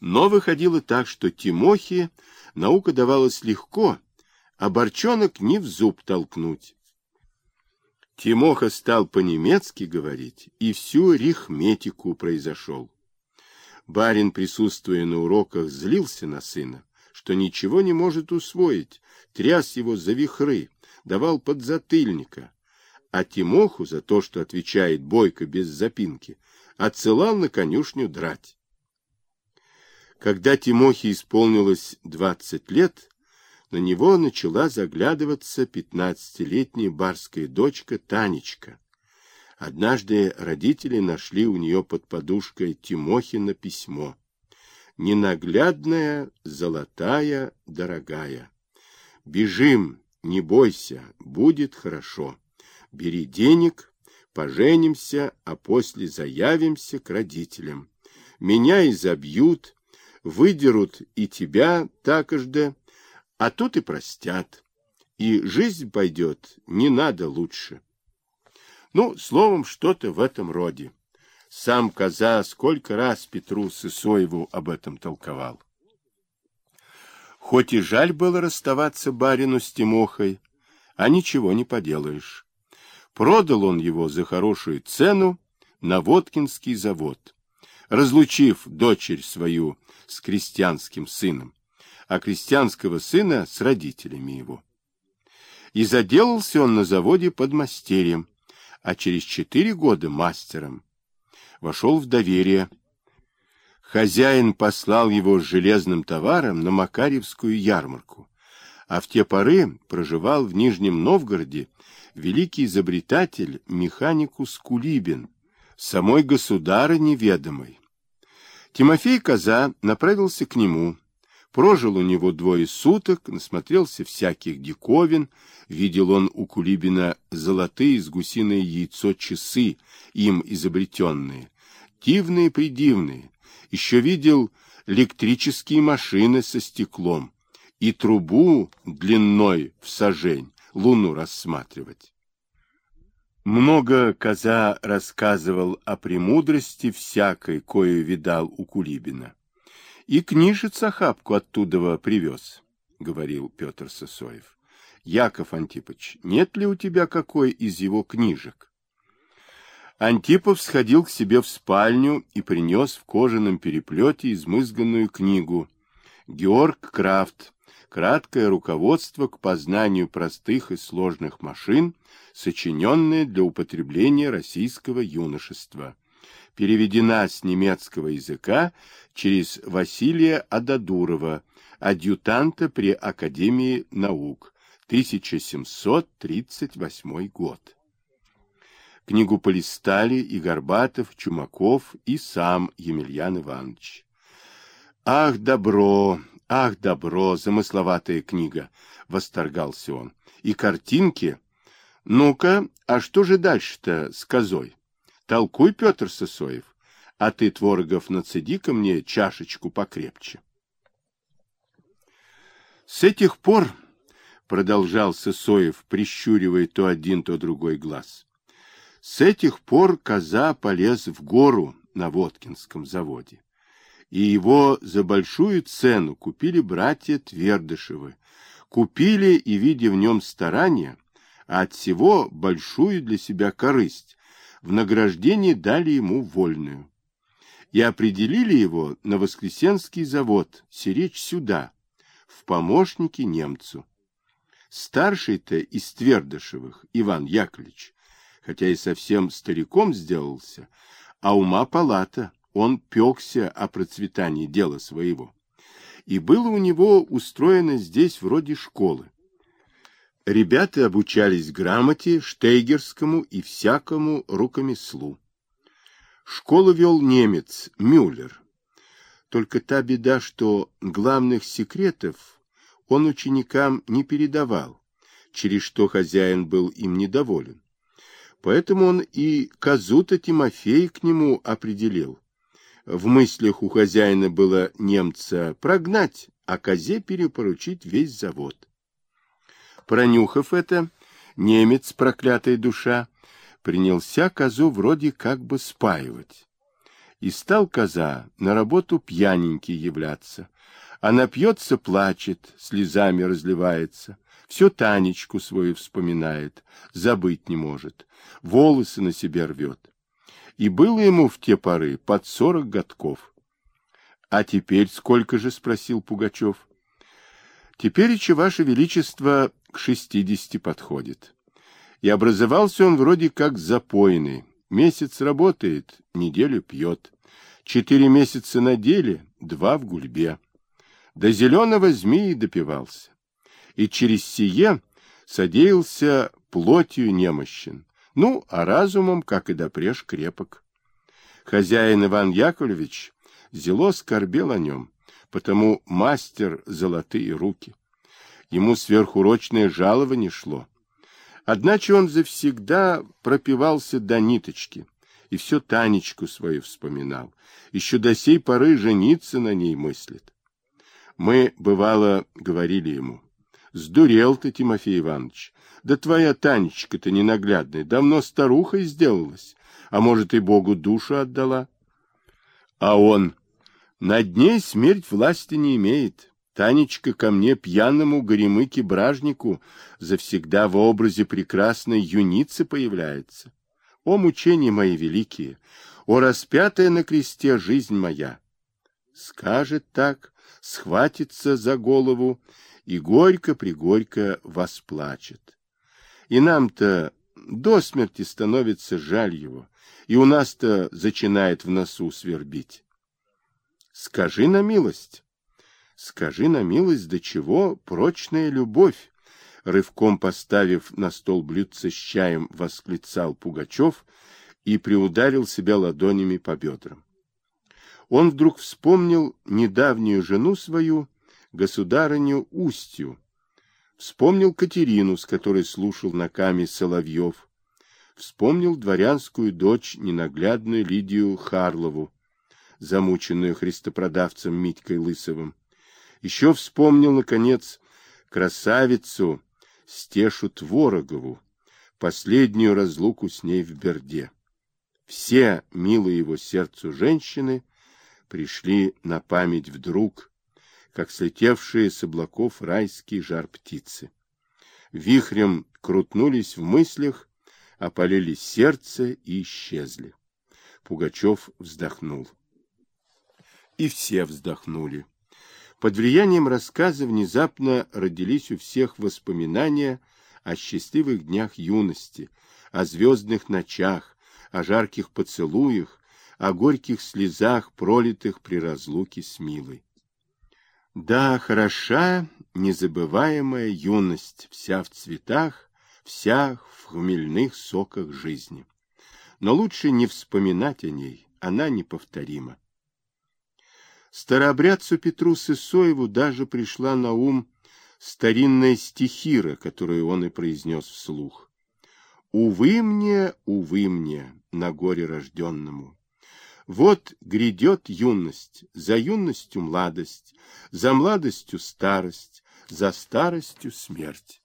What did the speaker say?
Но выходило так, что Тимохе наука давалась легко, а Борчонок не в зуб толкнуть. Тимоха стал по-немецки говорить, и всю рихметику произошел. Барин, присутствуя на уроках, злился на сына, что ничего не может усвоить, тряс его за вихры, давал подзатыльника, а Тимоху за то, что отвечает бойко без запинки, отсылал на конюшню драть. Когда Тимохе исполнилось двадцать лет, на него начала заглядываться пятнадцатилетняя барская дочка Танечка. Однажды родители нашли у нее под подушкой Тимохина письмо. Ненаглядная, золотая, дорогая. Бежим, не бойся, будет хорошо. Бери денег, поженимся, а после заявимся к родителям. Меня изобьют, выдерут и тебя такожды, а тут и простят. И жизнь пойдет не надо лучше. Ну, словом, что-то в этом роде. Сам Коза сколько раз Петру Сысоеву об этом толковал. Хоть и жаль было расставаться барину с Тимохой, а ничего не поделаешь. Продал он его за хорошую цену на Водкинский завод, разлучив дочерь свою с крестьянским сыном, а крестьянского сына с родителями его. И заделался он на заводе под мастерем, а через четыре года мастером. Вошел в доверие. Хозяин послал его с железным товаром на Макаревскую ярмарку, а в те поры проживал в Нижнем Новгороде великий изобретатель механикус Кулибин, самой государы неведомой. Тимофей Коза направился к нему, прожил у него двое суток, насмотрелся всяких диковин, видел он у Кулибина золотые из гусиное яйцо часы, им изобретенные, дивные-придивные, еще видел электрические машины со стеклом и трубу длиной в сажень, луну рассматривать. Много коза рассказывал о премудрости всякой, кою видал у Кулибина. И книжец охапку оттуда привез, — говорил Петр Сосоев. Яков Антипович, нет ли у тебя какой из его книжек? Антипов сходил к себе в спальню и принес в кожаном переплете измызганную книгу «Георг Крафт. Краткое руководство к познанию простых и сложных машин, сочиненное для употребления российского юношества» переведена с немецкого языка через Василия Ададурова, адъютанта при Академии наук, 1738 год. Книгу полистали и Горбатов, Чумаков, и сам Емельян Иванович. «Ах, добро! Ах, добро! Замысловатая книга!» — восторгался он. «И картинки? Ну-ка, а что же дальше-то с козой? Толкуй, Петр Сысоев, а ты, Творогов, нацеди-ка мне чашечку покрепче». С этих пор, — продолжал Сысоев, прищуривая то один, то другой глаз, — с этих пор коза полез в гору на Воткинском заводе. И его за большую цену купили братья Твердышевы. Купили и, видя в нем старание, а от всего большую для себя корысть, в награждение дали ему вольную. И определили его на Воскресенский завод, сиречь сюда, в помощники немцу. Старший-то из Твердышевых, Иван Яковлевич, хотя и совсем стариком сделался, а ума палата, он пекся о процветании дела своего. И было у него устроено здесь вроде школы. Ребята обучались грамоте, штейгерскому и всякому рукомеслу. Школу вел немец Мюллер. Только та беда, что главных секретов он ученикам не передавал, через что хозяин был им недоволен. Поэтому он и козу-то Тимофей к нему определил. В мыслях у хозяина было немца прогнать, а козе перепоручить весь завод. Пронюхав это, немец, проклятая душа, принялся козу вроде как бы спаивать. И стал коза на работу пьяненький являться, а напьется, плачет, слезами разливается, все Танечку свою вспоминает, забыть не может, волосы на себе рвет. И было ему в те поры под сорок годков. — А теперь сколько же? — спросил Пугачев. — Теперь, еще, Ваше Величество, к шестидесяти подходит. И образовался он вроде как запойный. Месяц работает, неделю пьет. Четыре месяца на деле, два в гульбе. До зеленого змеи допивался. И через сие содеялся плотью немощен. Ну, а разумом, как и допреж, крепок. Хозяин Иван Яковлевич зело скорбел о нем, потому мастер золотые руки. Ему сверхурочное жалование шло. Одначе он завсегда пропивался до ниточки и все Танечку свою вспоминал. Еще до сей поры жениться на ней мыслит. Мы, бывало, говорили ему, «Сдурел ты, Тимофей Иванович, да твоя Танечка-то ненаглядная, давно старухой сделалась, а может и Богу душу отдала». А он, «Над ней смерть власти не имеет, Танечка ко мне, пьяному горемыке-бражнику, завсегда в образе прекрасной юницы появляется. О, мучения мои великие! О, распятая на кресте жизнь моя! Скажет так, схватится за голову и горько-пригорько восплачет. И нам-то до смерти становится жаль его, и у нас-то зачинает в носу свербить. Скажи на милость, Скажи на милость, до чего прочная любовь, рывком поставив на стол блюдце с чаем, восклицал Пугачев и приударил себя ладонями по бедрам. Он вдруг вспомнил недавнюю жену свою, государыню Устью, вспомнил Катерину, с которой слушал на каме Соловьев, вспомнил дворянскую дочь, ненаглядную Лидию Харлову, замученную христопродавцем Митькой Лысовым, еще вспомнил, наконец, красавицу Стешу Творогову, последнюю разлуку с ней в Берде. Все милые его сердцу женщины пришли на память вдруг, как слетевшие с облаков райские жар птицы. Вихрем крутнулись в мыслях, опалили сердце и исчезли. Пугачев вздохнул. И все вздохнули. Под влиянием рассказа внезапно родились у всех воспоминания о счастливых днях юности, о звездных ночах, о жарких поцелуях, о горьких слезах, пролитых при разлуке с Милой. Да, хороша незабываемая юность, вся в цветах, вся в хмельных соках жизни. Но лучше не вспоминать о ней, она неповторима. Старообрядцу Петру Сысоеву даже пришла на ум старинная стихира, которую он и произнес вслух. «Увы мне, увы мне, на горе рожденному! Вот грядет юность, за юностью младость, за младостью старость, за старостью смерть».